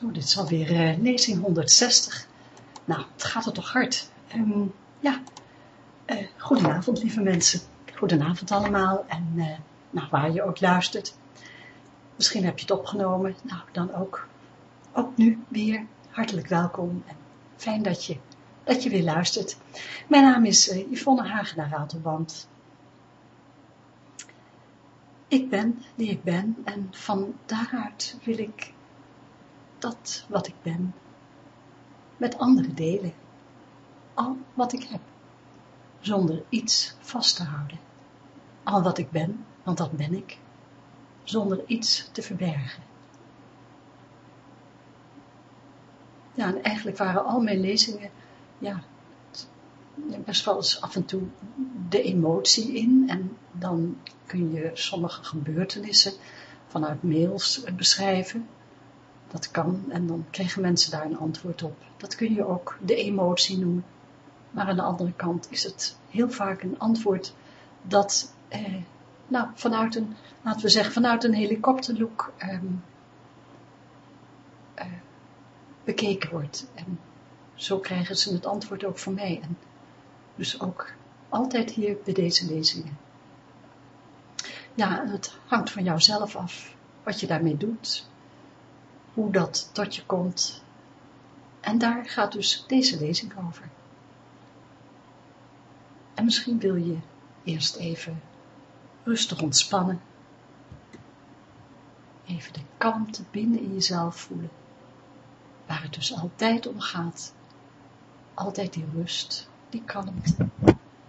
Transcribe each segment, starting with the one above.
Zo, dit is alweer uh, lezing 160. Nou, het gaat er toch hard. Um, ja, uh, goedenavond lieve mensen. Goedenavond allemaal en uh, nou, waar je ook luistert. Misschien heb je het opgenomen. Nou, dan ook, ook nu weer hartelijk welkom en fijn dat je, dat je weer luistert. Mijn naam is uh, Yvonne Hagenaar Ratelband. Ik ben die ik ben en van daaruit wil ik dat wat ik ben, met anderen delen, al wat ik heb, zonder iets vast te houden. Al wat ik ben, want dat ben ik, zonder iets te verbergen. Ja, en eigenlijk waren al mijn lezingen, ja, best wel eens af en toe de emotie in. En dan kun je sommige gebeurtenissen vanuit mails beschrijven dat kan en dan krijgen mensen daar een antwoord op. Dat kun je ook de emotie noemen. Maar aan de andere kant is het heel vaak een antwoord dat, eh, nou, vanuit een, laten we zeggen, vanuit een helikopterlook eh, eh, bekeken wordt. En zo krijgen ze het antwoord ook van mij. En dus ook altijd hier bij deze lezingen. Ja, het hangt van jouzelf af wat je daarmee doet hoe dat tot je komt. En daar gaat dus deze lezing over. En misschien wil je eerst even rustig ontspannen. Even de kalmte binnen in jezelf voelen. Waar het dus altijd om gaat. Altijd die rust, die kalmte,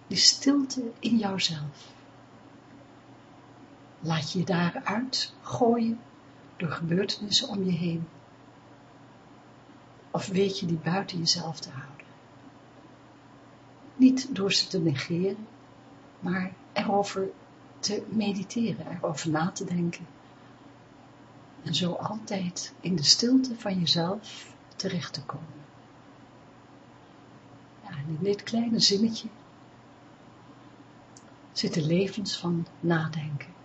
die stilte in jouzelf. Laat je daaruit gooien door gebeurtenissen om je heen? Of weet je die buiten jezelf te houden? Niet door ze te negeren, maar erover te mediteren, erover na te denken. En zo altijd in de stilte van jezelf terecht te komen. Ja, en in dit kleine zinnetje zitten levens van nadenken.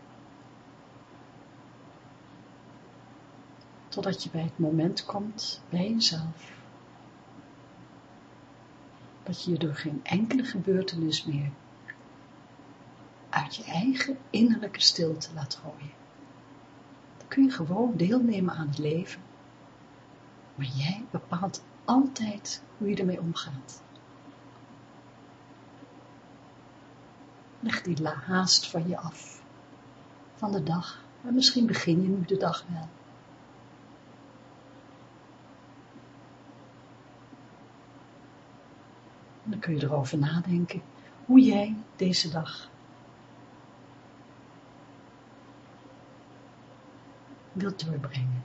Totdat je bij het moment komt bij jezelf, dat je je door geen enkele gebeurtenis meer uit je eigen innerlijke stilte laat gooien. Dan kun je gewoon deelnemen aan het leven, maar jij bepaalt altijd hoe je ermee omgaat. Leg die haast van je af, van de dag, maar misschien begin je nu de dag wel. Dan kun je erover nadenken hoe jij deze dag wilt doorbrengen.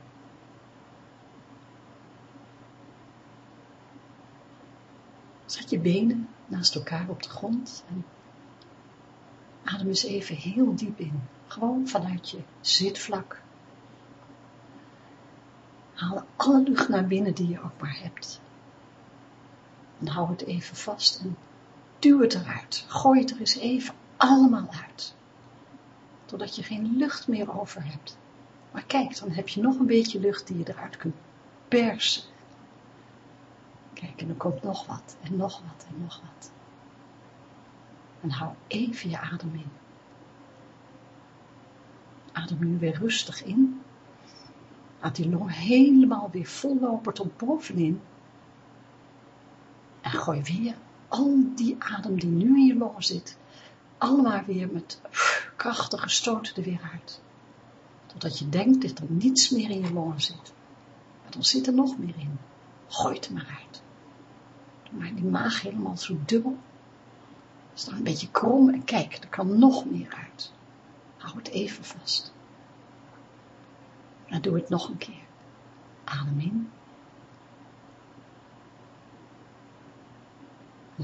Zet je benen naast elkaar op de grond en adem eens even heel diep in. Gewoon vanuit je zitvlak. Haal alle lucht naar binnen die je ook maar hebt. En hou het even vast en duw het eruit. Gooi het er eens even allemaal uit. Totdat je geen lucht meer over hebt. Maar kijk, dan heb je nog een beetje lucht die je eruit kunt persen. Kijk, en er komt nog wat, en nog wat, en nog wat. En hou even je adem in. Adem nu weer rustig in. Laat die long helemaal weer vol lopen tot bovenin. En gooi weer al die adem die nu in je zit, allemaal weer met krachtige stoten er weer uit. Totdat je denkt dat er niets meer in je longen zit. Maar dan zit er nog meer in. Gooi het maar uit. Doe maar die maag helemaal zo dubbel. Sta een beetje krom en kijk, er kan nog meer uit. Hou het even vast. En doe het nog een keer. Adem in.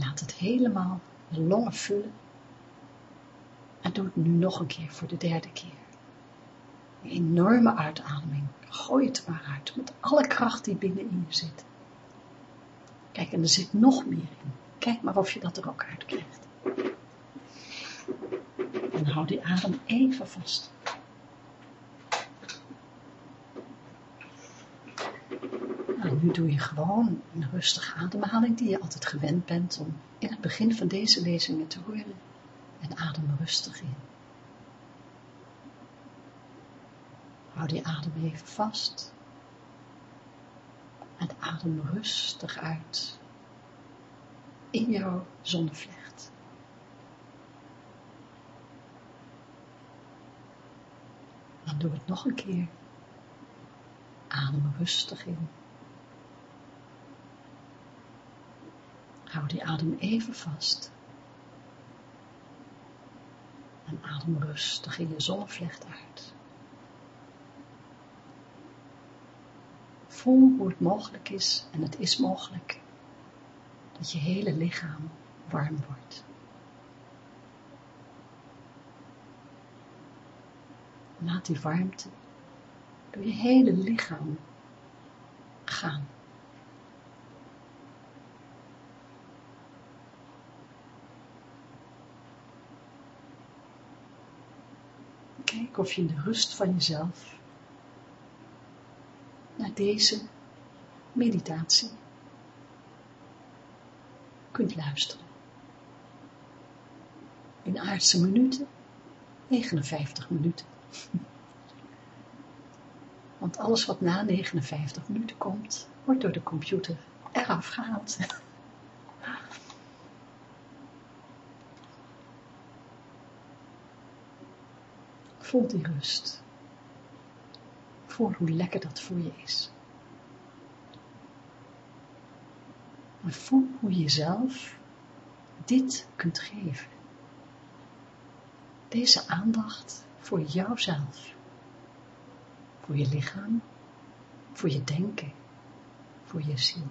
Laat het helemaal de longen vullen. En doe het nu nog een keer voor de derde keer. Een enorme uitademing. Gooi het maar uit met alle kracht die binnenin je zit. Kijk, en er zit nog meer in. Kijk maar of je dat er ook uit krijgt. En hou die adem even vast. En nu doe je gewoon een rustige ademhaling die je altijd gewend bent om in het begin van deze lezingen te horen. En adem rustig in. Hou die adem even vast. En adem rustig uit in jouw zonnevlecht. Dan doe het nog een keer. Adem rustig in. Hou die adem even vast. En adem rustig in je zonnevlecht uit. Voel hoe het mogelijk is, en het is mogelijk, dat je hele lichaam warm wordt. Laat die warmte door je hele lichaam gaan. Of je in de rust van jezelf naar deze meditatie kunt luisteren. In aardse minuten, 59 minuten. Want alles wat na 59 minuten komt, wordt door de computer eraf gehaald. Voel die rust. Voel hoe lekker dat voor je is. En voel hoe je jezelf dit kunt geven. Deze aandacht voor jouzelf. Voor je lichaam, voor je denken, voor je ziel.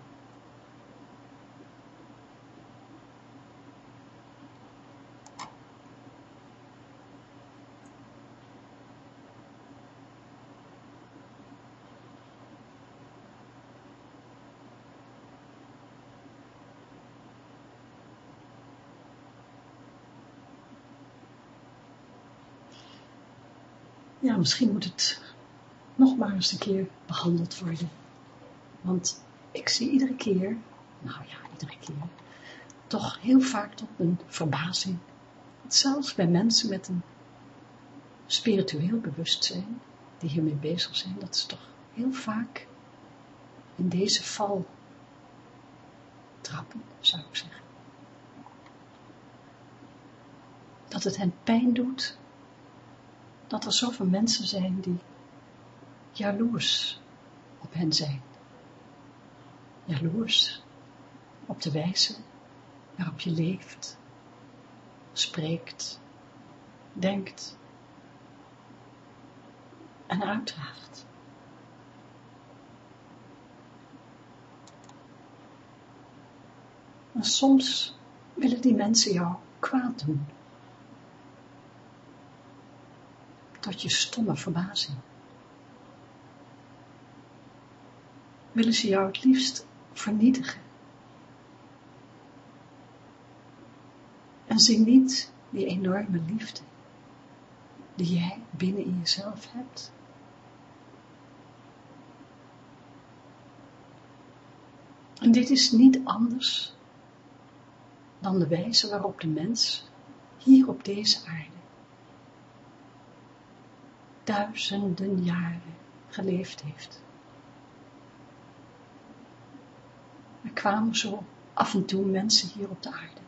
Ja, misschien moet het nog maar eens een keer behandeld worden. Want ik zie iedere keer, nou ja, iedere keer, toch heel vaak tot mijn verbazing, zelfs bij mensen met een spiritueel bewustzijn, die hiermee bezig zijn, dat ze toch heel vaak in deze val trappen, zou ik zeggen. Dat het hen pijn doet dat er zoveel mensen zijn die jaloers op hen zijn. Jaloers op de wijze waarop je leeft, spreekt, denkt en uitdraagt. En soms willen die mensen jou kwaad doen. Tot je stomme verbazing. Willen ze jou het liefst vernietigen. En zie niet die enorme liefde die jij binnen in jezelf hebt. En dit is niet anders dan de wijze waarop de mens hier op deze aarde duizenden jaren geleefd heeft. Er kwamen zo af en toe mensen hier op de aarde.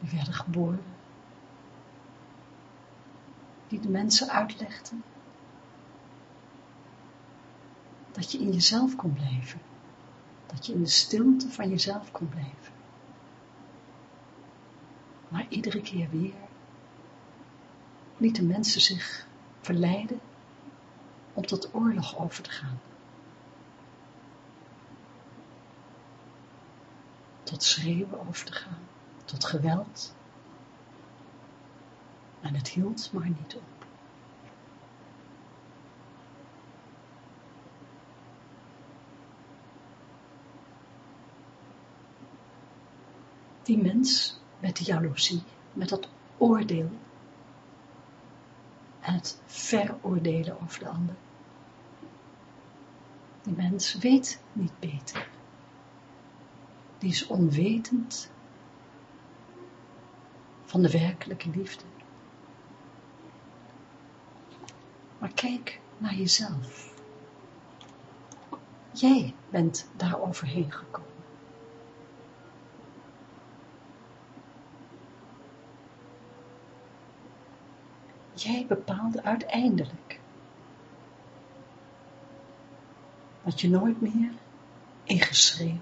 Die werden geboren. Die de mensen uitlegden dat je in jezelf kon blijven. Dat je in de stilte van jezelf kon blijven maar iedere keer weer lieten mensen zich verleiden om tot oorlog over te gaan. Tot schreeuwen over te gaan, tot geweld. En het hield maar niet op. Die mens met de jaloezie, met dat oordeel. en het veroordelen over de ander. Die mens weet niet beter. Die is onwetend van de werkelijke liefde. Maar kijk naar jezelf. Jij bent daar overheen gekomen. Jij bepaalde uiteindelijk dat je nooit meer in geschreeuw,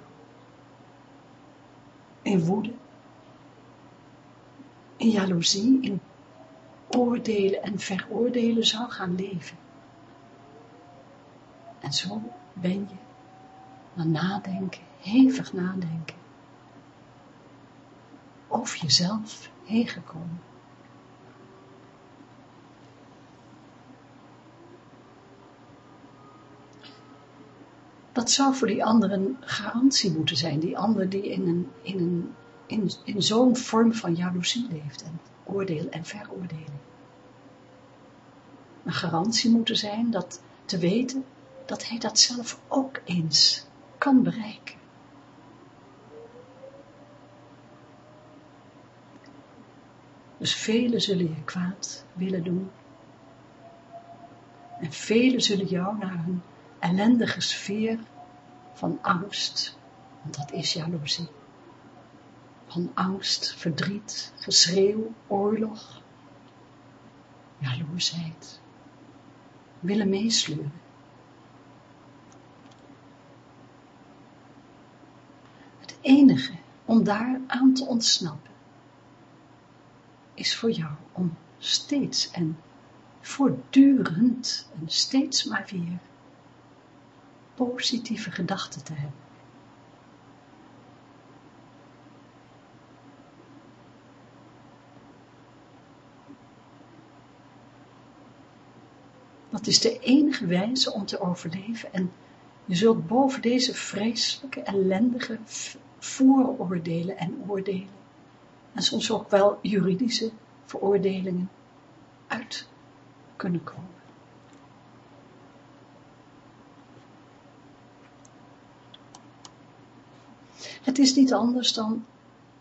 in woede, in jaloezie, in oordelen en veroordelen zou gaan leven. En zo ben je na nadenken, hevig nadenken, over jezelf heen gekomen. Dat zou voor die anderen garantie moeten zijn, die ander die in, een, in, een, in, zo'n vorm van jaloezie leeft en oordeel en veroordelen. Een garantie moeten zijn dat te weten dat hij dat zelf ook eens kan bereiken. Dus velen zullen je kwaad willen doen. En velen zullen jou naar hun ellendige sfeer van angst, want dat is jaloezie, van angst, verdriet, geschreeuw, oorlog, jaloersheid, willen meesleuren. Het enige om daar aan te ontsnappen, is voor jou om steeds en voortdurend en steeds maar weer positieve gedachten te hebben. Dat is de enige wijze om te overleven en je zult boven deze vreselijke, ellendige vooroordelen en oordelen en soms ook wel juridische veroordelingen uit kunnen komen. Het is niet anders dan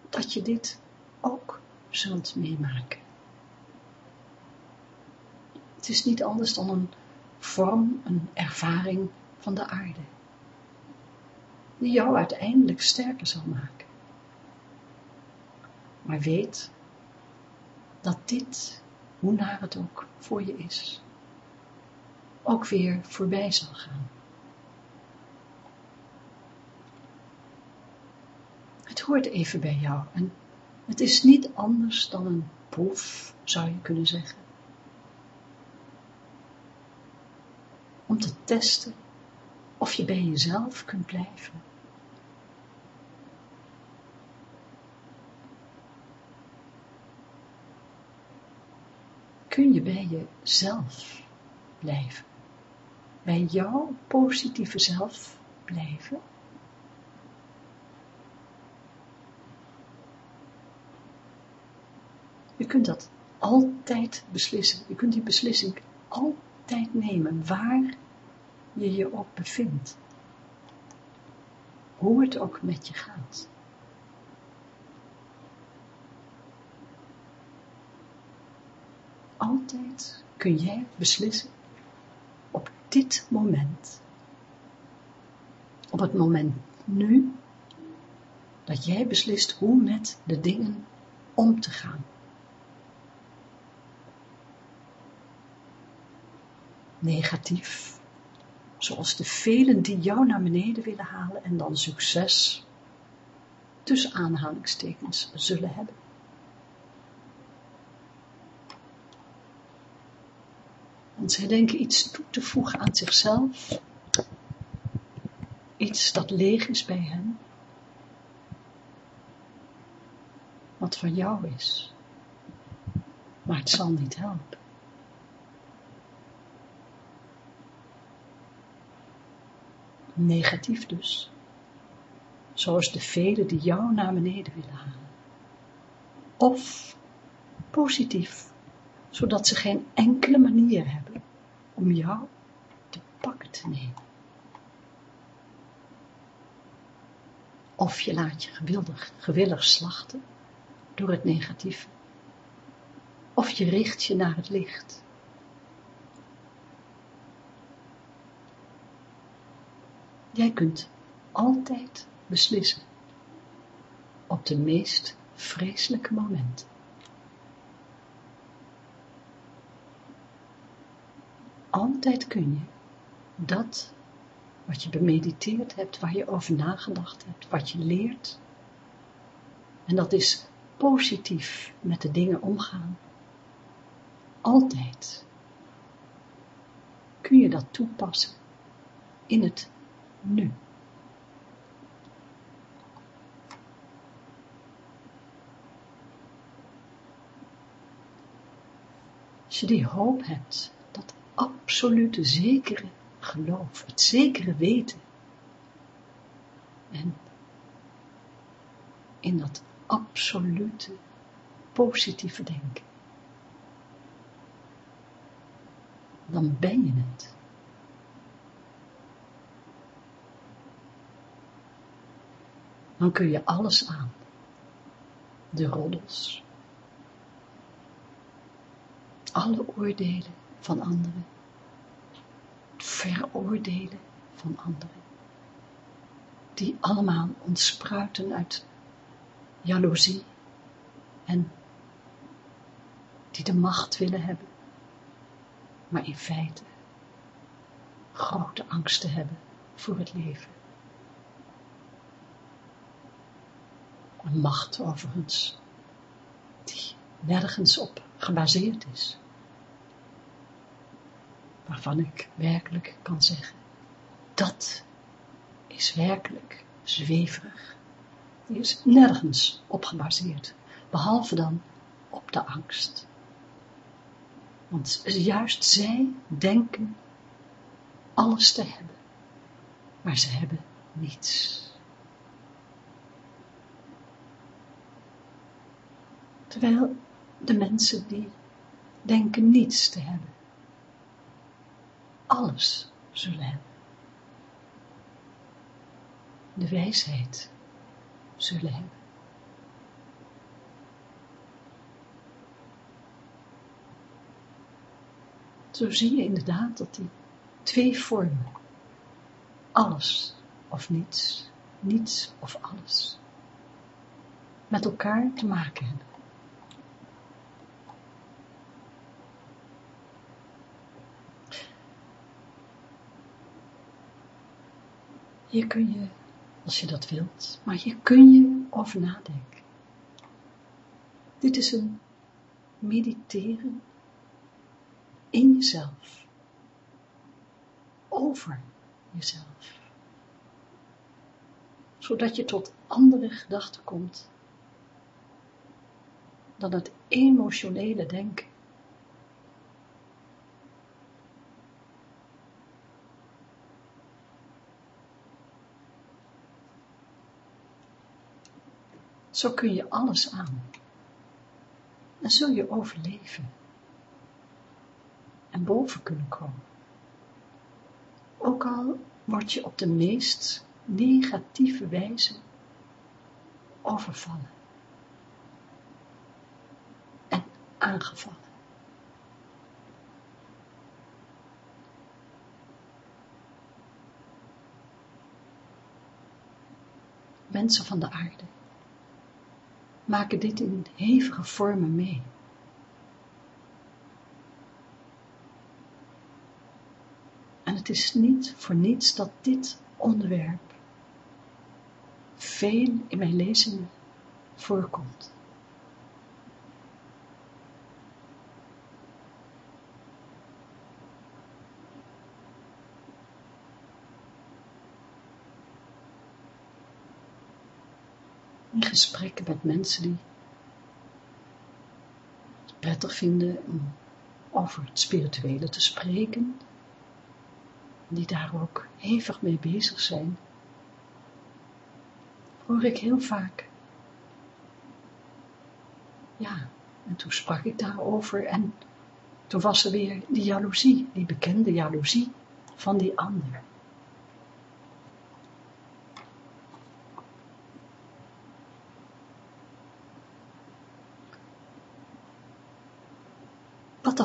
dat je dit ook zult meemaken. Het is niet anders dan een vorm, een ervaring van de aarde, die jou uiteindelijk sterker zal maken. Maar weet dat dit, hoe naar het ook voor je is, ook weer voorbij zal gaan. Hoort even bij jou en het is niet anders dan een proef, zou je kunnen zeggen. Om te testen of je bij jezelf kunt blijven. Kun je bij jezelf blijven? Bij jouw positieve zelf blijven? Je kunt dat altijd beslissen. Je kunt die beslissing altijd nemen, waar je je ook bevindt. Hoe het ook met je gaat. Altijd kun jij beslissen op dit moment. Op het moment nu, dat jij beslist hoe met de dingen om te gaan. Negatief, zoals de velen die jou naar beneden willen halen en dan succes, tussen aanhalingstekens, zullen hebben. Want zij denken iets toe te voegen aan zichzelf, iets dat leeg is bij hen, wat van jou is, maar het zal niet helpen. Negatief dus, zoals de velen die jou naar beneden willen halen. Of positief, zodat ze geen enkele manier hebben om jou te pakken te nemen. Of je laat je gewillig, gewillig slachten door het negatieve. Of je richt je naar het licht. Jij kunt altijd beslissen op de meest vreselijke momenten. Altijd kun je dat wat je bemediteerd hebt, waar je over nagedacht hebt, wat je leert. En dat is positief met de dingen omgaan. Altijd kun je dat toepassen in het nu. Als je die hoop hebt, dat absolute zekere geloof, het zekere weten. En in dat absolute positieve denken. Dan ben je het. Dan kun je alles aan. De roddels. Alle oordelen van anderen veroordelen van anderen. Die allemaal ontspruiten uit jaloezie en die de macht willen hebben, maar in feite grote angsten hebben voor het leven. Een macht overigens, die nergens op gebaseerd is waarvan ik werkelijk kan zeggen, dat is werkelijk zweverig. Die is nergens op gebaseerd, behalve dan op de angst. Want juist zij denken alles te hebben, maar ze hebben niets. Terwijl de mensen die denken niets te hebben, alles zullen hebben. De wijsheid zullen hebben. Zo zie je inderdaad dat die twee vormen, alles of niets, niets of alles, met elkaar te maken hebben. Hier kun je, als je dat wilt, maar hier kun je over nadenken. Dit is een mediteren in jezelf, over jezelf, zodat je tot andere gedachten komt dan het emotionele denken. Zo kun je alles aan. En zul je overleven. En boven kunnen komen. Ook al word je op de meest negatieve wijze overvallen. En aangevallen. Mensen van de aarde maken dit in hevige vormen mee. En het is niet voor niets dat dit onderwerp veel in mijn lezingen voorkomt. Gesprekken met mensen die het prettig vinden om over het spirituele te spreken, die daar ook hevig mee bezig zijn, hoor ik heel vaak, ja, en toen sprak ik daarover en toen was er weer die jaloezie, die bekende jaloezie van die ander.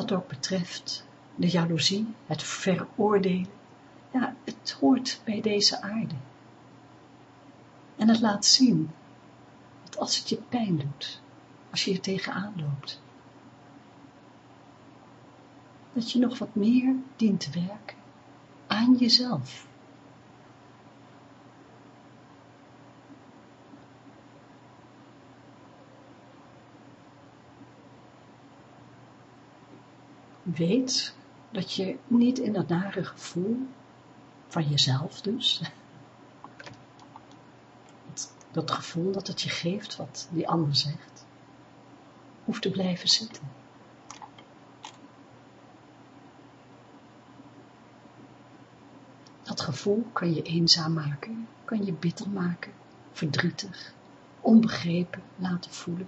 Dat ook betreft, de jaloezie, het veroordelen, ja, het hoort bij deze aarde. En het laat zien, dat als het je pijn doet, als je er tegenaan loopt, dat je nog wat meer dient te werken aan jezelf. Weet dat je niet in dat nare gevoel van jezelf dus, dat gevoel dat het je geeft wat die ander zegt, hoeft te blijven zitten. Dat gevoel kan je eenzaam maken, kan je bitter maken, verdrietig, onbegrepen laten voelen.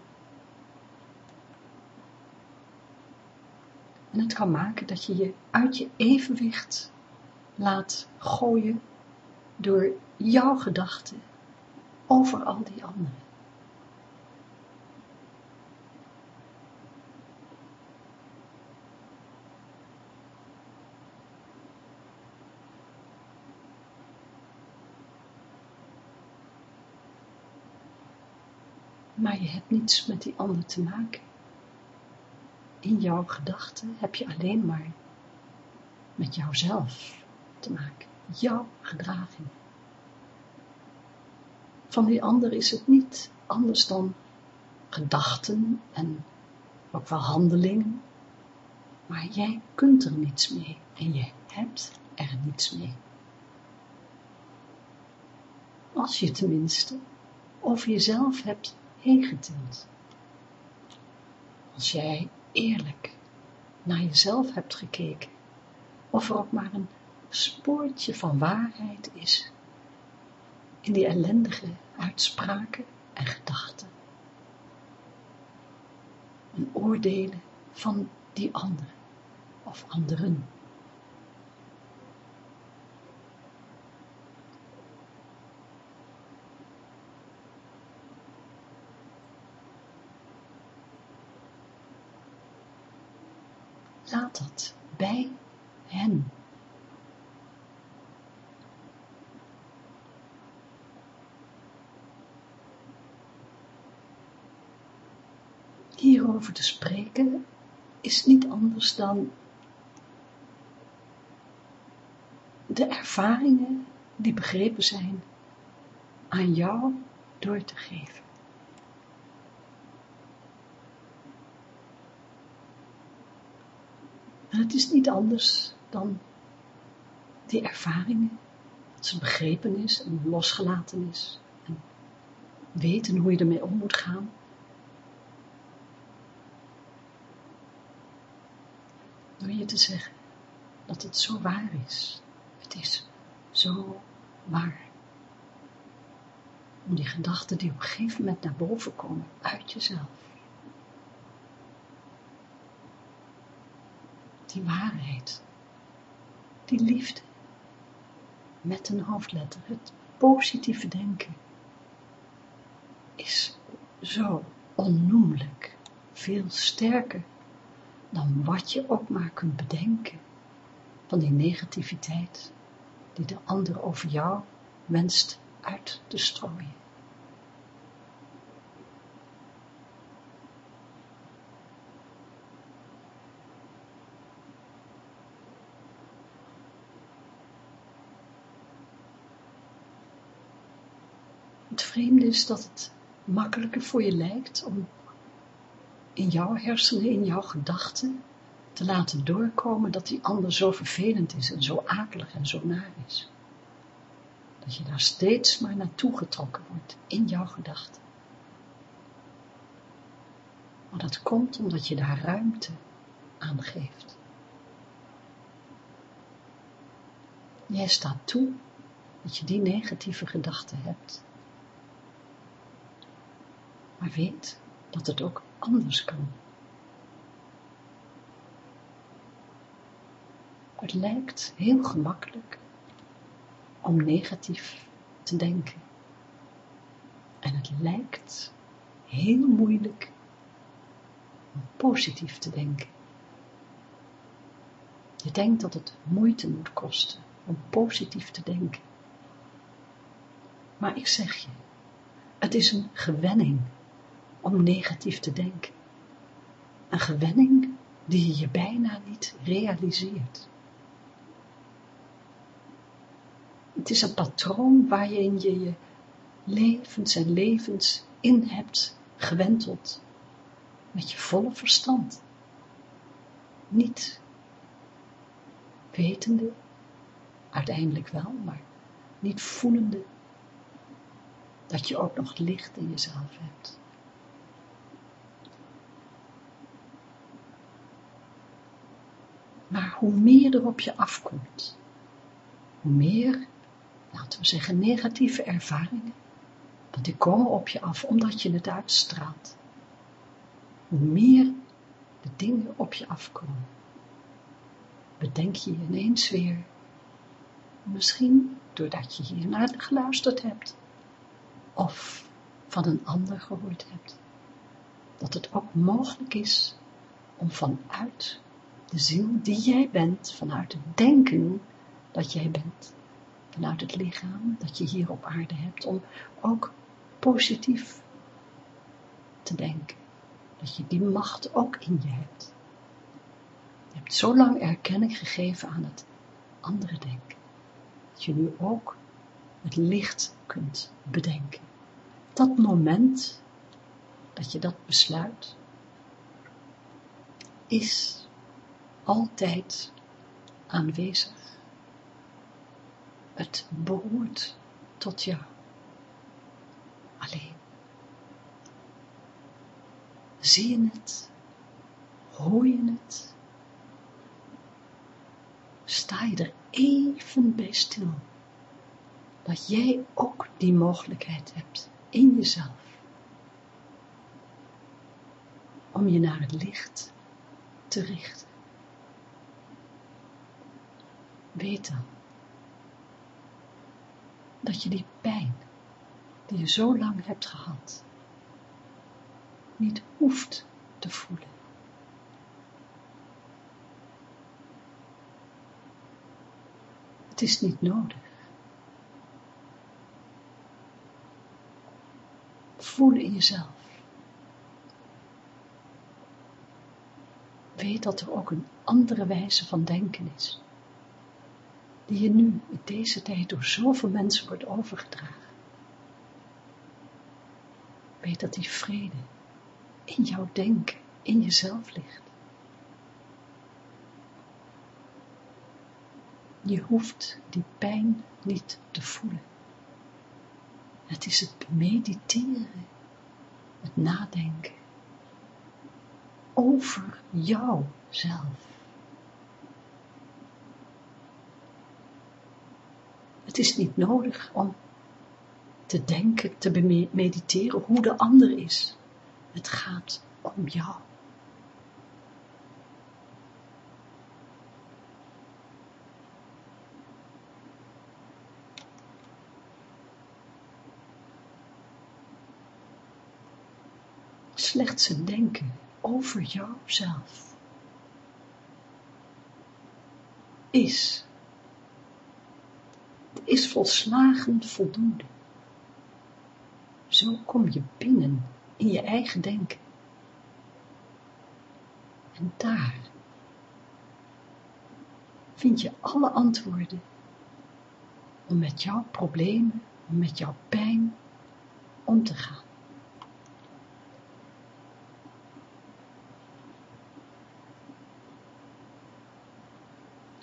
En het kan maken dat je je uit je evenwicht laat gooien door jouw gedachten over al die anderen. Maar je hebt niets met die ander te maken. In jouw gedachten heb je alleen maar met jouzelf te maken. Jouw gedraging. Van die ander is het niet anders dan gedachten en ook wel handelingen. Maar jij kunt er niets mee en je hebt er niets mee. Als je tenminste over jezelf hebt heen Als jij eerlijk naar jezelf hebt gekeken, of er ook maar een spoortje van waarheid is in die ellendige uitspraken en gedachten en oordelen van die anderen of anderen. Dat bij hen. Hierover te spreken is niet anders dan de ervaringen die begrepen zijn aan jou door te geven. En het is niet anders dan die ervaringen, dat ze begrepen is en losgelaten is. En weten hoe je ermee om moet gaan. Door je te zeggen dat het zo waar is. Het is zo waar. Om die gedachten die op een gegeven moment naar boven komen uit jezelf. Die waarheid, die liefde, met een hoofdletter, het positieve denken, is zo onnoemelijk veel sterker dan wat je ook maar kunt bedenken van die negativiteit die de ander over jou wenst uit te strooien. Is dat het makkelijker voor je lijkt om in jouw hersenen, in jouw gedachten, te laten doorkomen dat die ander zo vervelend is en zo akelig en zo naar is. Dat je daar steeds maar naartoe getrokken wordt in jouw gedachten. Maar dat komt omdat je daar ruimte aan geeft. Jij staat toe dat je die negatieve gedachten hebt maar weet dat het ook anders kan. het lijkt heel gemakkelijk om negatief te denken. En het lijkt heel moeilijk om positief te denken. Je denkt dat het moeite moet kosten om positief te denken. Maar ik zeg je, het is een gewenning om negatief te denken. Een gewenning die je bijna niet realiseert. Het is een patroon waarin je je levens en levens in hebt gewenteld met je volle verstand. Niet wetende, uiteindelijk wel, maar niet voelende dat je ook nog licht in jezelf hebt. Maar hoe meer er op je afkomt, hoe meer, laten we zeggen, negatieve ervaringen, want die komen op je af omdat je het uitstraalt, hoe meer de dingen op je afkomen, bedenk je ineens weer, misschien doordat je hier naar geluisterd hebt, of van een ander gehoord hebt, dat het ook mogelijk is om vanuit de ziel die jij bent, vanuit het denken dat jij bent, vanuit het lichaam dat je hier op aarde hebt, om ook positief te denken. Dat je die macht ook in je hebt. Je hebt zo lang erkenning gegeven aan het andere denken, dat je nu ook het licht kunt bedenken. Dat moment dat je dat besluit, is altijd aanwezig. Het behoort tot jou. Alleen. Zie je het? Hoor je het? Sta je er even bij stil. Dat jij ook die mogelijkheid hebt in jezelf. Om je naar het licht te richten. Weet dan dat je die pijn die je zo lang hebt gehad, niet hoeft te voelen. Het is niet nodig. Voel in jezelf. Weet dat er ook een andere wijze van denken is die je nu in deze tijd door zoveel mensen wordt overgedragen. Weet dat die vrede in jouw denken, in jezelf ligt. Je hoeft die pijn niet te voelen. Het is het mediteren, het nadenken over jouzelf. Het is niet nodig om te denken, te mediteren hoe de ander is. Het gaat om jou. Slechts het denken over jouzelf is is volslagen voldoende. Zo kom je binnen in je eigen denken. En daar vind je alle antwoorden om met jouw problemen, met jouw pijn om te gaan.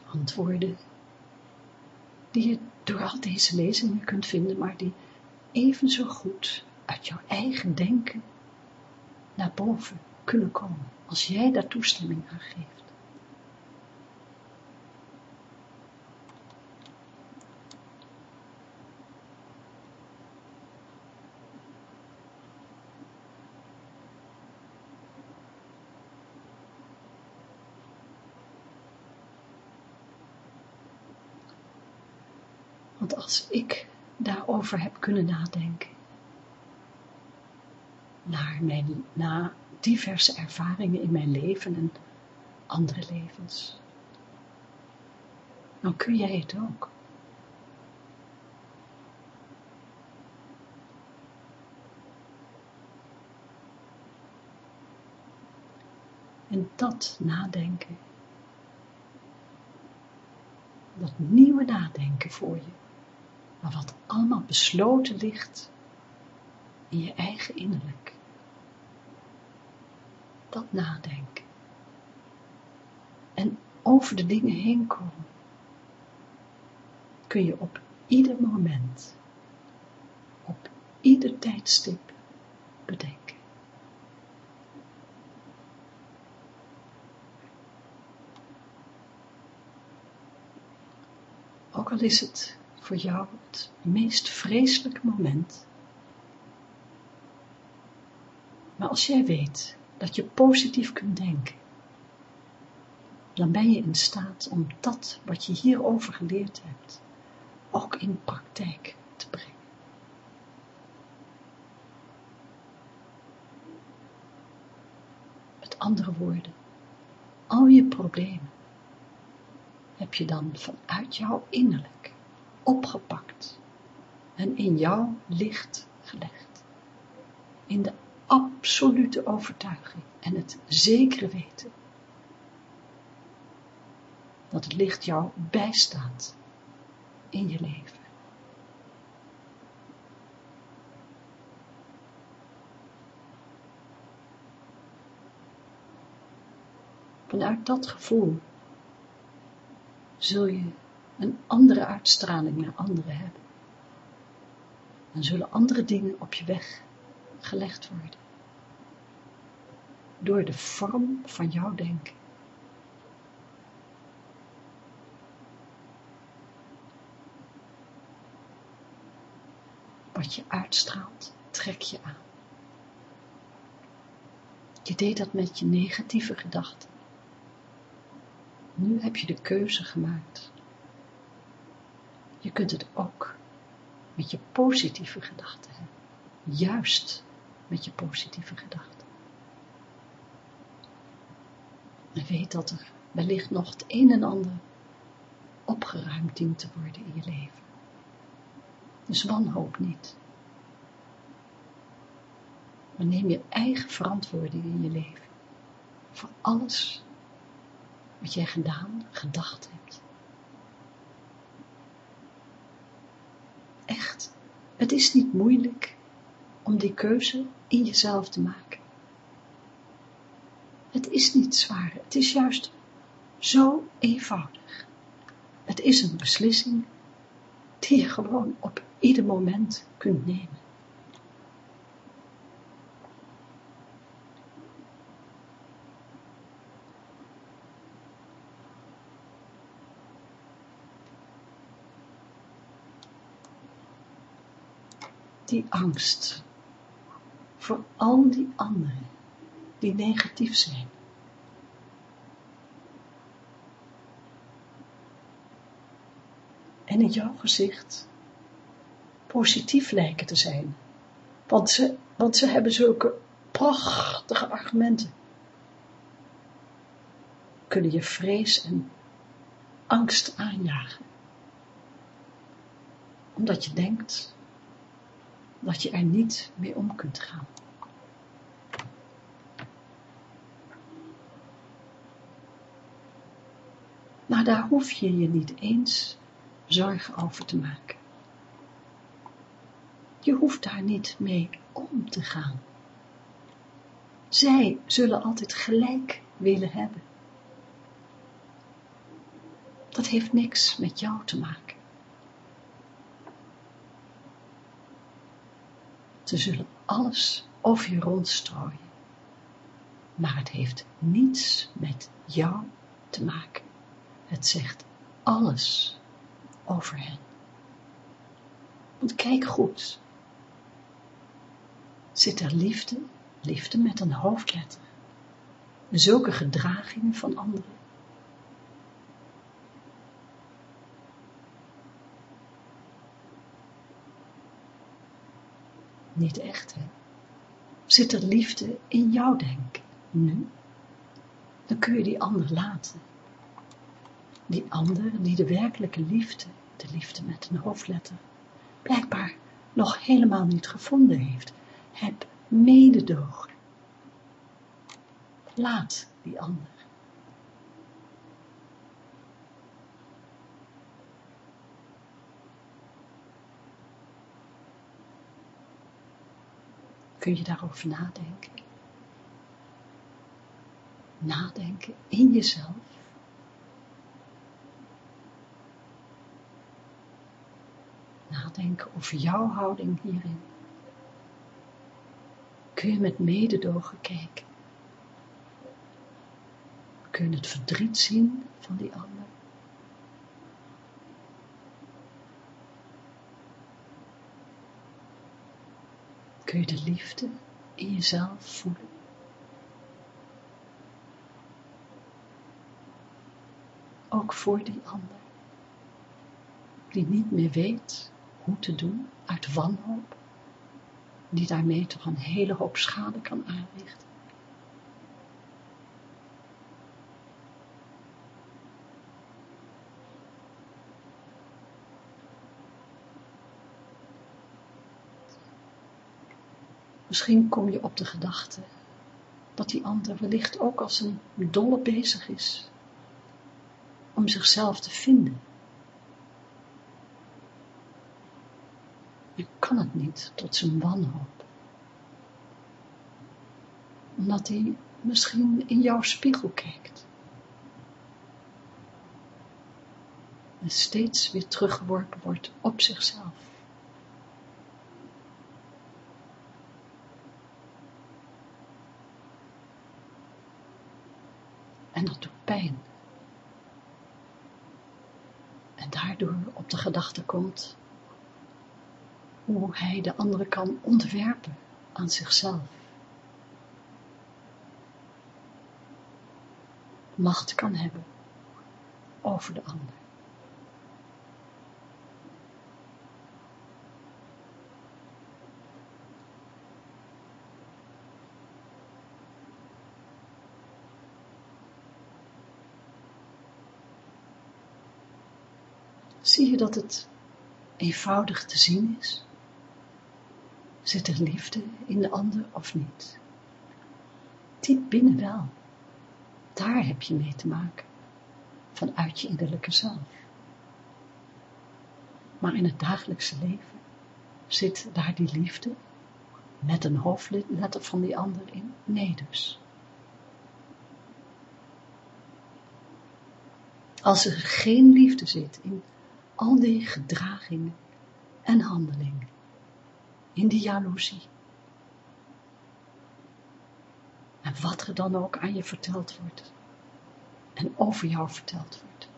Antwoorden die je door al deze lezingen kunt vinden, maar die evenzo goed uit jouw eigen denken naar boven kunnen komen, als jij daar toestemming aan geeft. Want als ik daarover heb kunnen nadenken, naar mijn, na diverse ervaringen in mijn leven en andere levens, dan kun jij het ook. En dat nadenken, dat nieuwe nadenken voor je, maar wat allemaal besloten ligt in je eigen innerlijk. Dat nadenken. En over de dingen heen komen, kun je op ieder moment, op ieder tijdstip bedenken. Ook al is het voor jou het meest vreselijke moment. Maar als jij weet dat je positief kunt denken, dan ben je in staat om dat wat je hierover geleerd hebt, ook in praktijk te brengen. Met andere woorden, al je problemen, heb je dan vanuit jouw innerlijk opgepakt en in jouw licht gelegd. In de absolute overtuiging en het zekere weten dat het licht jou bijstaat in je leven. Vanuit dat gevoel zul je een andere uitstraling naar anderen hebben. Dan zullen andere dingen op je weg gelegd worden. Door de vorm van jouw denken. Wat je uitstraalt, trek je aan. Je deed dat met je negatieve gedachten. Nu heb je de keuze gemaakt. Je kunt het ook met je positieve gedachten hebben. Juist met je positieve gedachten. En weet dat er wellicht nog het een en ander opgeruimd dient te worden in je leven. Dus wanhoop niet. Maar neem je eigen verantwoording in je leven. Voor alles wat jij gedaan, gedacht hebt. Echt, het is niet moeilijk om die keuze in jezelf te maken. Het is niet zwaar, het is juist zo eenvoudig. Het is een beslissing die je gewoon op ieder moment kunt nemen. Die angst voor al die anderen die negatief zijn. En in jouw gezicht positief lijken te zijn. Want ze, want ze hebben zulke prachtige argumenten. Kunnen je vrees en angst aanjagen. Omdat je denkt dat je er niet mee om kunt gaan. Maar daar hoef je je niet eens zorgen over te maken. Je hoeft daar niet mee om te gaan. Zij zullen altijd gelijk willen hebben. Dat heeft niks met jou te maken. Ze zullen alles over je rondstrooien. Maar het heeft niets met jou te maken. Het zegt alles over hen. Want kijk goed. Zit er liefde, liefde met een hoofdletter, zulke gedragingen van anderen? Niet echt, hè? Zit er liefde in jouw denken, nu? Dan kun je die ander laten. Die ander die de werkelijke liefde, de liefde met een hoofdletter, blijkbaar nog helemaal niet gevonden heeft. Heb mededogen. Laat die ander. Kun je daarover nadenken? Nadenken in jezelf. Nadenken over jouw houding hierin. Kun je met mededogen kijken? Kun je het verdriet zien van die ander? Kun je de liefde in jezelf voelen. Ook voor die ander, die niet meer weet hoe te doen uit wanhoop, die daarmee toch een hele hoop schade kan aanrichten. Misschien kom je op de gedachte dat die ander wellicht ook als een dolle bezig is om zichzelf te vinden. Je kan het niet tot zijn wanhoop. Omdat hij misschien in jouw spiegel kijkt. En steeds weer teruggeworpen wordt op zichzelf. En dat doet pijn. En daardoor op de gedachte komt hoe hij de andere kan ontwerpen aan zichzelf. Macht kan hebben over de ander. Zie je dat het eenvoudig te zien is? Zit er liefde in de ander of niet? Diep binnen wel. Daar heb je mee te maken. Vanuit je innerlijke zelf. Maar in het dagelijkse leven zit daar die liefde met een hoofdletter van die ander in? Nee dus. Als er geen liefde zit in al die gedragingen en handelingen in die jaloezie. En wat er dan ook aan je verteld wordt en over jou verteld wordt.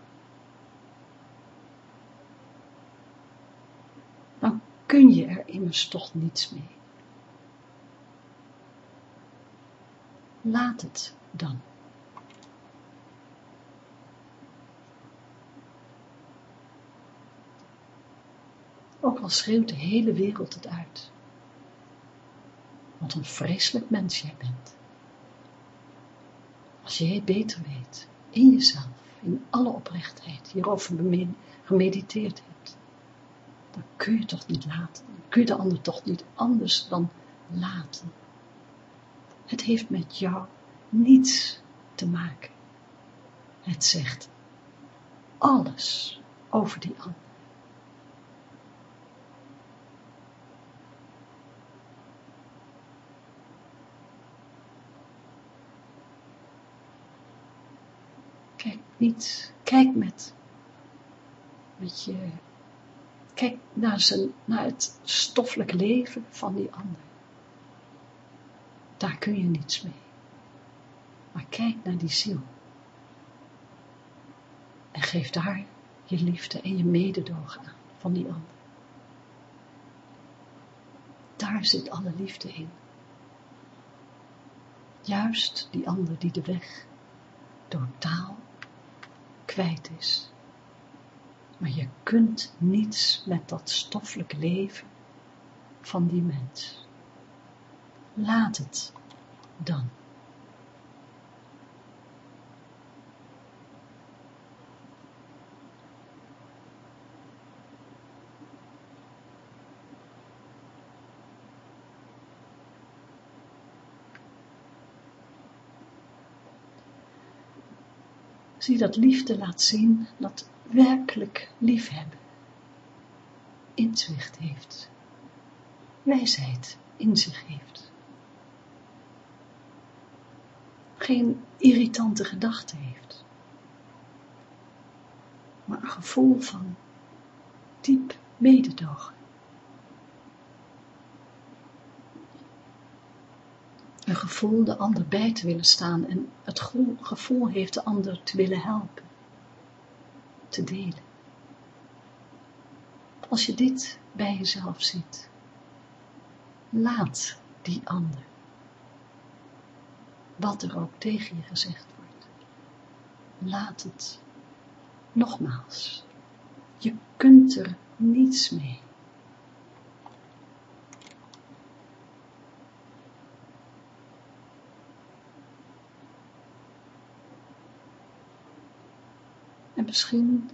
Dan kun je er immers toch niets mee. Laat het dan. Ook al schreeuwt de hele wereld het uit. Wat een vreselijk mens jij bent. Als jij beter weet, in jezelf, in alle oprechtheid, hierover gemediteerd hebt, dan kun je toch niet laten, dan kun je de ander toch niet anders dan laten. Het heeft met jou niets te maken. Het zegt alles over die ander. Niet, kijk met, met je, kijk naar, zijn, naar het stoffelijk leven van die ander. Daar kun je niets mee. Maar kijk naar die ziel. En geef daar je liefde en je mededogen aan van die ander. Daar zit alle liefde in. Juist die ander die de weg totaal kwijt is. Maar je kunt niets met dat stoffelijk leven van die mens. Laat het dan. Zie dat liefde laat zien dat werkelijk liefhebben inzicht heeft, wijsheid in zich heeft. Geen irritante gedachten heeft, maar een gevoel van diep mededogen. Een gevoel de ander bij te willen staan en het gevoel heeft de ander te willen helpen, te delen. Als je dit bij jezelf ziet, laat die ander, wat er ook tegen je gezegd wordt, laat het nogmaals. Je kunt er niets mee. En misschien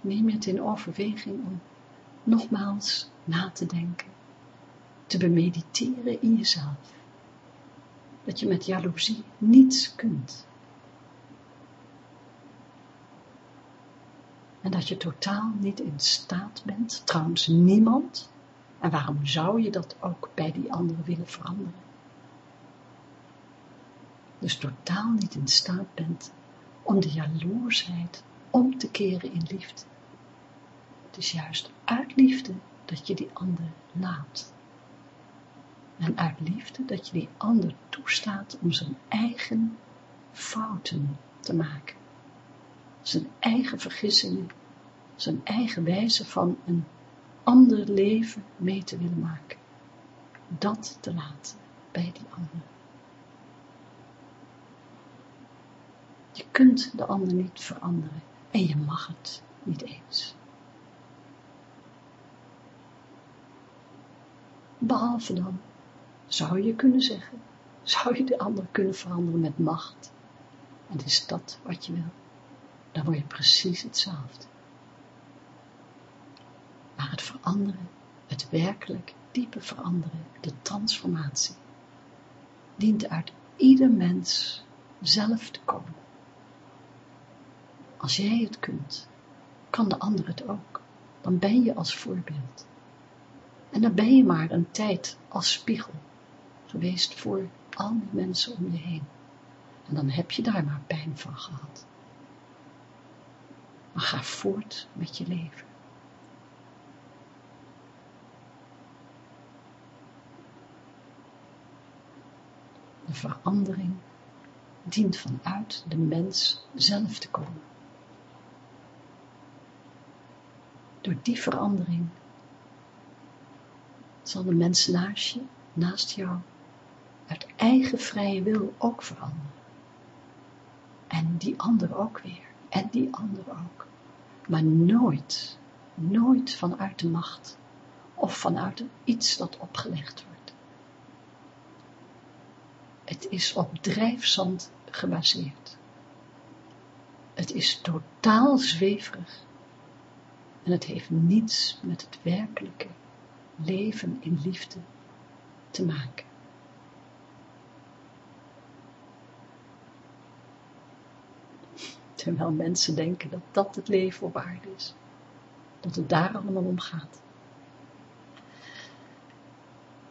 neem je het in overweging om nogmaals na te denken, te bemediteren in jezelf. Dat je met jaloezie niets kunt. En dat je totaal niet in staat bent, trouwens niemand, en waarom zou je dat ook bij die anderen willen veranderen? Dus totaal niet in staat bent om de jaloersheid om te keren in liefde. Het is juist uit liefde dat je die ander laat. En uit liefde dat je die ander toestaat om zijn eigen fouten te maken. Zijn eigen vergissingen, zijn eigen wijze van een ander leven mee te willen maken. Dat te laten bij die ander. Je kunt de ander niet veranderen en je mag het niet eens. Behalve dan, zou je kunnen zeggen, zou je de ander kunnen veranderen met macht. En is dat wat je wil, dan word je precies hetzelfde. Maar het veranderen, het werkelijk diepe veranderen, de transformatie, dient uit ieder mens zelf te komen. Als jij het kunt, kan de ander het ook. Dan ben je als voorbeeld. En dan ben je maar een tijd als spiegel geweest voor al die mensen om je heen. En dan heb je daar maar pijn van gehad. Maar ga voort met je leven. De verandering dient vanuit de mens zelf te komen. Door die verandering zal de mens naast je, naast jou, uit eigen vrije wil ook veranderen. En die ander ook weer, en die ander ook. Maar nooit, nooit vanuit de macht, of vanuit iets dat opgelegd wordt. Het is op drijfzand gebaseerd. Het is totaal zweverig en het heeft niets met het werkelijke leven in liefde te maken. Terwijl mensen denken dat dat het leven op aarde is. Dat het daar allemaal om gaat.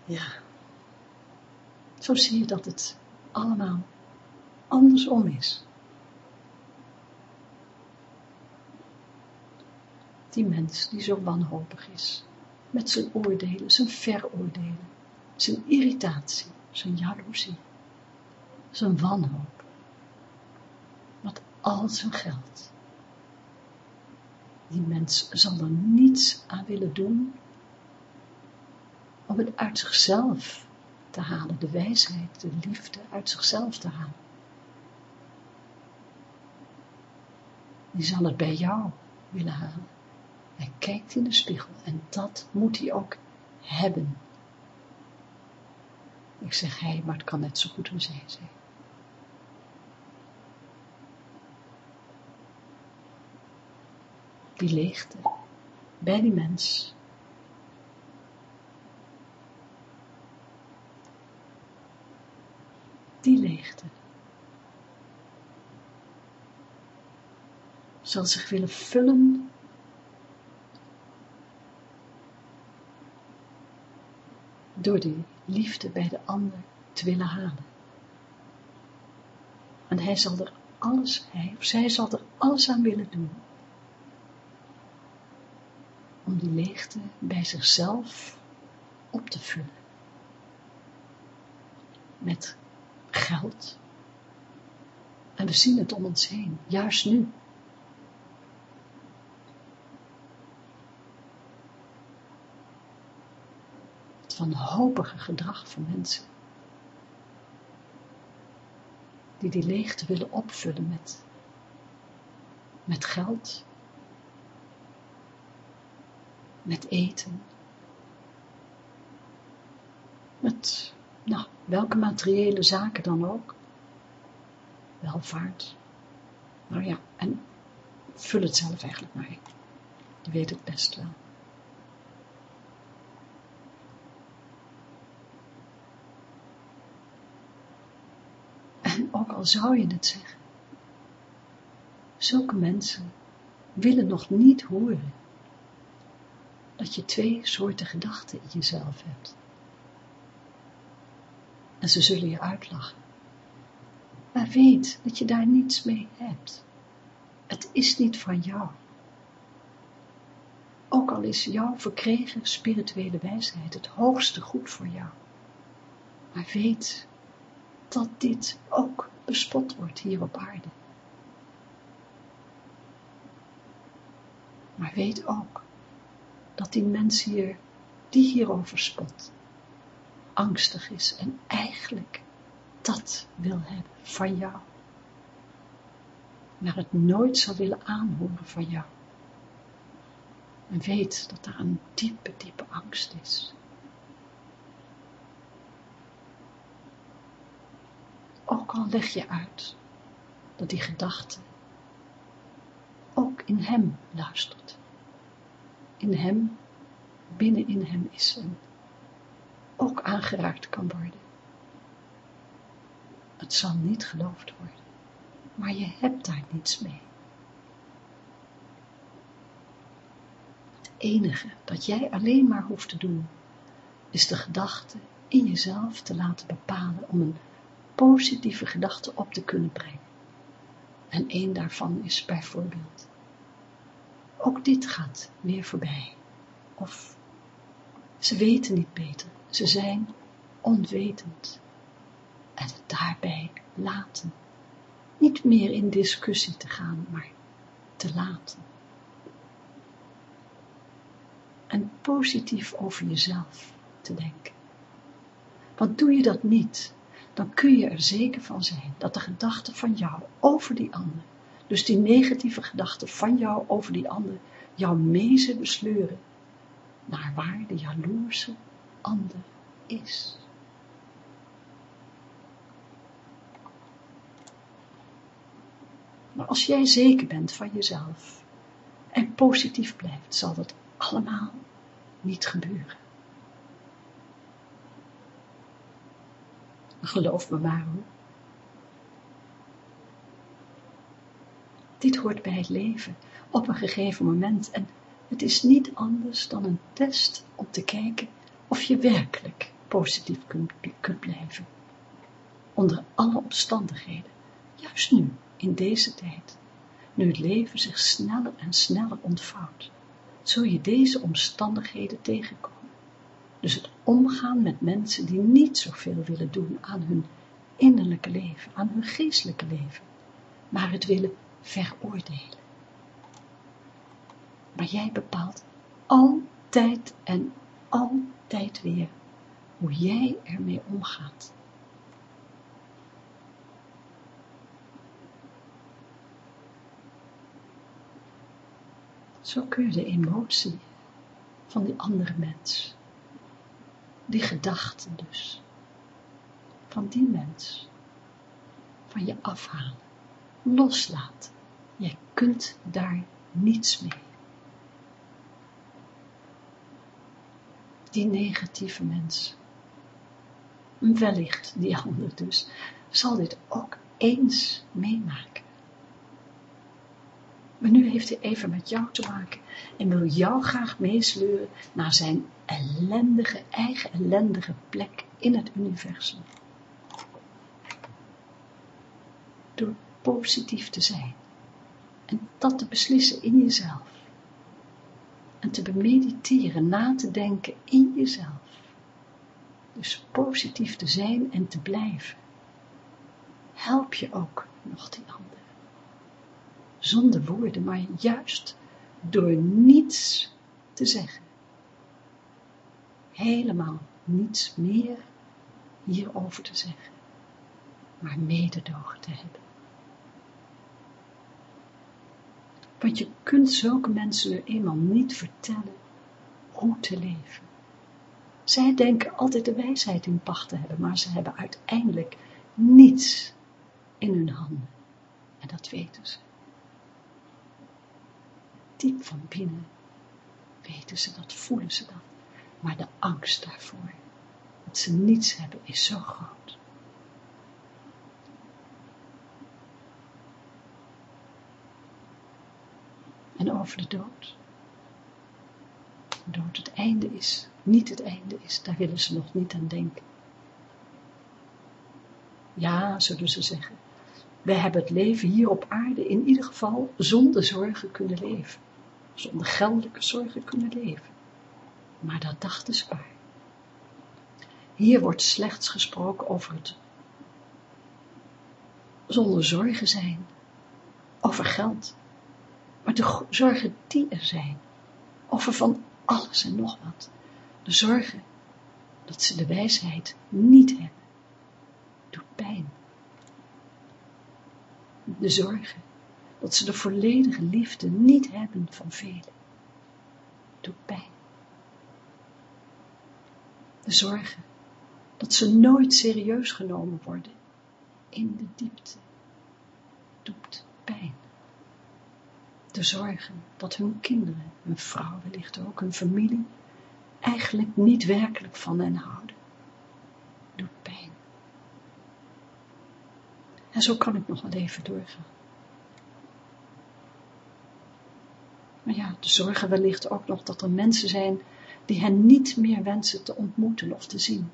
Ja. Zo zie je dat het allemaal andersom is. Die mens die zo wanhopig is, met zijn oordelen, zijn veroordelen, zijn irritatie, zijn jaloezie, zijn wanhoop, met al zijn geld. Die mens zal er niets aan willen doen om het uit zichzelf te halen, de wijsheid, de liefde uit zichzelf te halen. Die zal het bij jou willen halen. Hij kijkt in de spiegel en dat moet hij ook hebben. Ik zeg hij, maar het kan net zo goed een zij zijn. Die leegte bij die mens. Die leegte zal zich willen vullen door die liefde bij de ander te willen halen. En hij zal er alles, hij of zij zal er alles aan willen doen. Om die leegte bij zichzelf op te vullen. Met geld. En we zien het om ons heen, juist nu. Wanhopige gedrag van mensen. Die die leegte willen opvullen met, met geld, met eten, met, nou, welke materiële zaken dan ook. Welvaart. Nou ja, en vul het zelf eigenlijk maar in. Je weet het best wel. ook zou je het zeggen. Zulke mensen willen nog niet horen dat je twee soorten gedachten in jezelf hebt. En ze zullen je uitlachen. Maar weet dat je daar niets mee hebt. Het is niet van jou. Ook al is jouw verkregen spirituele wijsheid het hoogste goed voor jou. Maar weet dat dit ook bespot wordt hier op aarde. Maar weet ook dat die mens hier, die hierover spot, angstig is en eigenlijk dat wil hebben van jou. Maar het nooit zal willen aanhoren van jou. En weet dat daar een diepe, diepe angst is. Ook al leg je uit dat die gedachte ook in hem luistert. In hem, binnen in hem is en ook aangeraakt kan worden. Het zal niet geloofd worden, maar je hebt daar niets mee. Het enige dat jij alleen maar hoeft te doen, is de gedachte in jezelf te laten bepalen om een positieve gedachten op te kunnen brengen. En één daarvan is bijvoorbeeld, ook dit gaat weer voorbij. Of ze weten niet beter, ze zijn onwetend. En het daarbij laten. Niet meer in discussie te gaan, maar te laten. En positief over jezelf te denken. Want doe je dat niet, dan kun je er zeker van zijn dat de gedachten van jou over die ander, dus die negatieve gedachten van jou over die ander, jou mee zullen besleuren naar waar de jaloerse ander is. Maar als jij zeker bent van jezelf en positief blijft, zal dat allemaal niet gebeuren. Geloof me maar. Dit hoort bij het leven op een gegeven moment en het is niet anders dan een test om te kijken of je werkelijk positief kunt blijven. Onder alle omstandigheden, juist nu, in deze tijd, nu het leven zich sneller en sneller ontvouwt, zul je deze omstandigheden tegenkomen. Dus het omgaan met mensen die niet zoveel willen doen aan hun innerlijke leven, aan hun geestelijke leven, maar het willen veroordelen. Maar jij bepaalt altijd en altijd weer hoe jij ermee omgaat. Zo kun je de emotie van die andere mens die gedachten dus, van die mens van je afhalen, loslaten. Je kunt daar niets mee. Die negatieve mens, wellicht die ander dus, zal dit ook eens meemaken. Maar nu heeft hij even met jou te maken en wil jou graag meesleuren naar zijn ellendige, eigen ellendige plek in het universum. Door positief te zijn en dat te beslissen in jezelf. En te bemediteren, na te denken in jezelf. Dus positief te zijn en te blijven. Help je ook nog die ander zonder woorden, maar juist door niets te zeggen. Helemaal niets meer hierover te zeggen, maar mededogen te hebben. Want je kunt zulke mensen nu eenmaal niet vertellen hoe te leven. Zij denken altijd de wijsheid in pacht te hebben, maar ze hebben uiteindelijk niets in hun handen. En dat weten ze diep van binnen weten ze dat, voelen ze dat. Maar de angst daarvoor, dat ze niets hebben, is zo groot. En over de dood. Dood het einde is, niet het einde is, daar willen ze nog niet aan denken. Ja, zullen ze zeggen, we hebben het leven hier op aarde in ieder geval zonder zorgen kunnen leven zonder geldelijke zorgen kunnen leven. Maar dat dachten ze waar. Hier wordt slechts gesproken over het zonder zorgen zijn, over geld, maar de zorgen die er zijn, over van alles en nog wat, de zorgen dat ze de wijsheid niet hebben, doet pijn. De zorgen dat ze de volledige liefde niet hebben van velen. Doet pijn. De zorgen dat ze nooit serieus genomen worden in de diepte doet pijn. De zorgen dat hun kinderen, hun vrouw wellicht ook, hun familie, eigenlijk niet werkelijk van hen houden, doet pijn. En zo kan ik nog wel even doorgaan. Maar ja, de zorgen wellicht ook nog dat er mensen zijn die hen niet meer wensen te ontmoeten of te zien.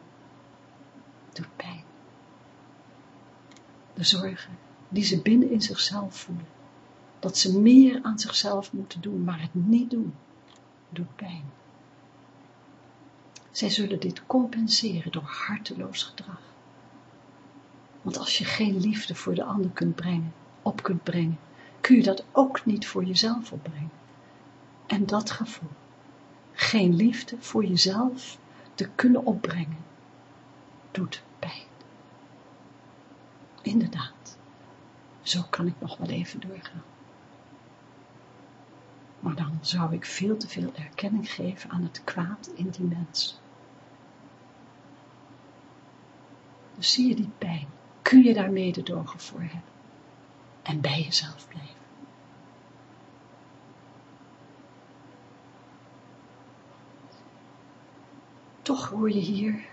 Doet pijn. De zorgen die ze binnen in zichzelf voelen. Dat ze meer aan zichzelf moeten doen, maar het niet doen. Doet pijn. Zij zullen dit compenseren door harteloos gedrag. Want als je geen liefde voor de ander kunt brengen, op kunt brengen, kun je dat ook niet voor jezelf opbrengen en dat gevoel. Geen liefde voor jezelf te kunnen opbrengen, doet pijn. Inderdaad, zo kan ik nog wel even doorgaan. Maar dan zou ik veel te veel erkenning geven aan het kwaad in die mens. Dus zie je die pijn, kun je daar mededogen voor hebben en bij jezelf blijven. toch hoor je hier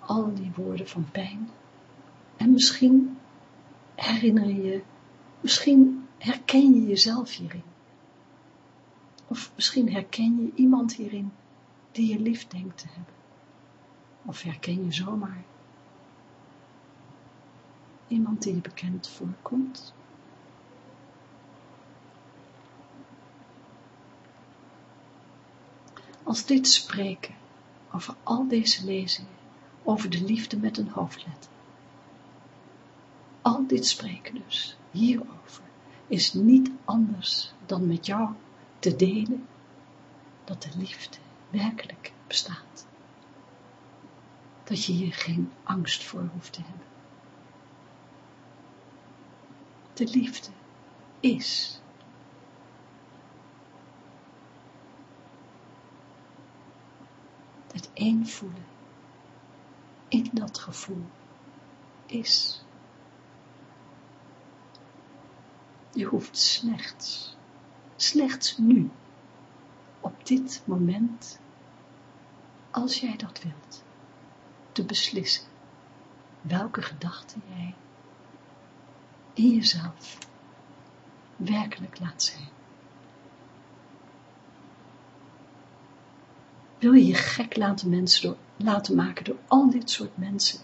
al die woorden van pijn. En misschien herinner je, misschien herken je jezelf hierin. Of misschien herken je iemand hierin die je lief denkt te hebben. Of herken je zomaar iemand die je bekend voorkomt. Als dit spreken over al deze lezingen, over de liefde met een hoofdletter. Al dit spreken dus, hierover, is niet anders dan met jou te delen dat de liefde werkelijk bestaat. Dat je hier geen angst voor hoeft te hebben. De liefde is het één voelen in dat gevoel is. Je hoeft slechts, slechts nu, op dit moment, als jij dat wilt, te beslissen welke gedachten jij in jezelf werkelijk laat zijn. Wil je je gek laten, mensen laten maken door al dit soort mensen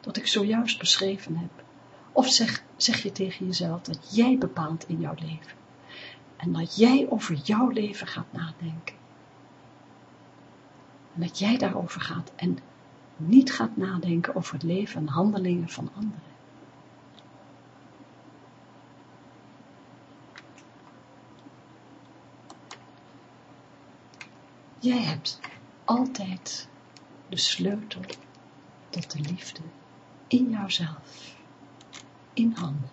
dat ik zojuist beschreven heb? Of zeg, zeg je tegen jezelf dat jij bepaalt in jouw leven en dat jij over jouw leven gaat nadenken? En dat jij daarover gaat en niet gaat nadenken over het leven en handelingen van anderen. Jij hebt altijd de sleutel tot de liefde in jouzelf, in handen.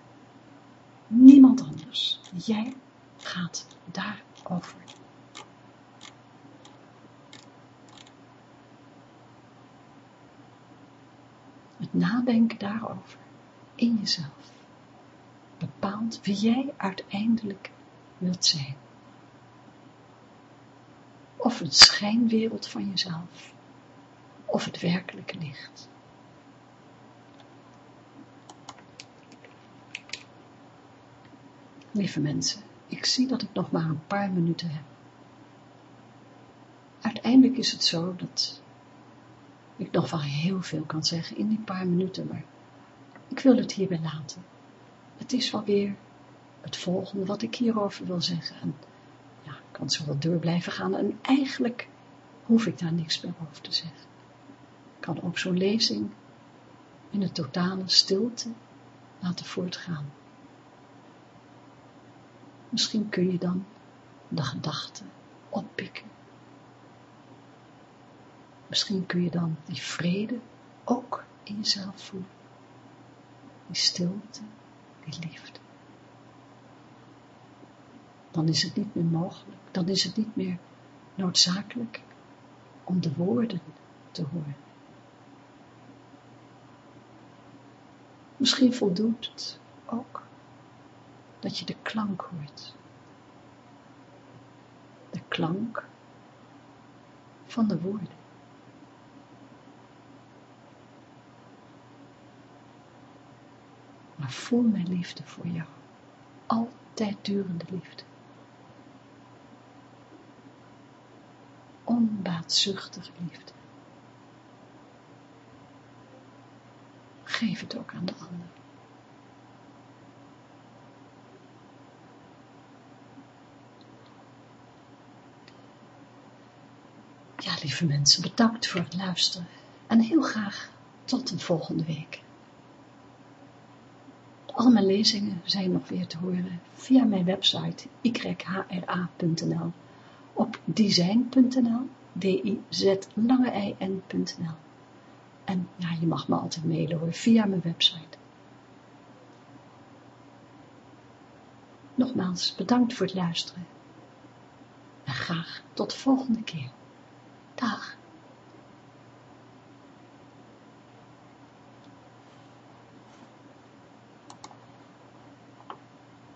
Niemand anders. Jij gaat daarover. Het nadenken daarover in jezelf bepaalt wie jij uiteindelijk wilt zijn of een schijnwereld van jezelf, of het werkelijke licht. Lieve mensen, ik zie dat ik nog maar een paar minuten heb. Uiteindelijk is het zo dat ik nog wel heel veel kan zeggen in die paar minuten, maar ik wil het hierbij laten. Het is wel weer het volgende wat ik hierover wil zeggen. En kan zo wel door blijven gaan en eigenlijk hoef ik daar niks meer over te zeggen. Ik kan ook zo'n lezing in een totale stilte laten voortgaan. Misschien kun je dan de gedachten oppikken. Misschien kun je dan die vrede ook in jezelf voelen. Die stilte, die liefde dan is het niet meer mogelijk, dan is het niet meer noodzakelijk om de woorden te horen. Misschien voldoet het ook dat je de klank hoort. De klank van de woorden. Maar voel mijn liefde voor jou. Altijd durende liefde. Onbaatzuchtige liefde. Geef het ook aan de ander. Ja, lieve mensen, bedankt voor het luisteren en heel graag tot een volgende week. Al mijn lezingen zijn nog weer te horen via mijn website yhra.nl op design.nl, d-i-z-lange-i-n.nl. En ja, je mag me altijd mailen hoor, via mijn website. Nogmaals, bedankt voor het luisteren. En graag tot de volgende keer. Dag.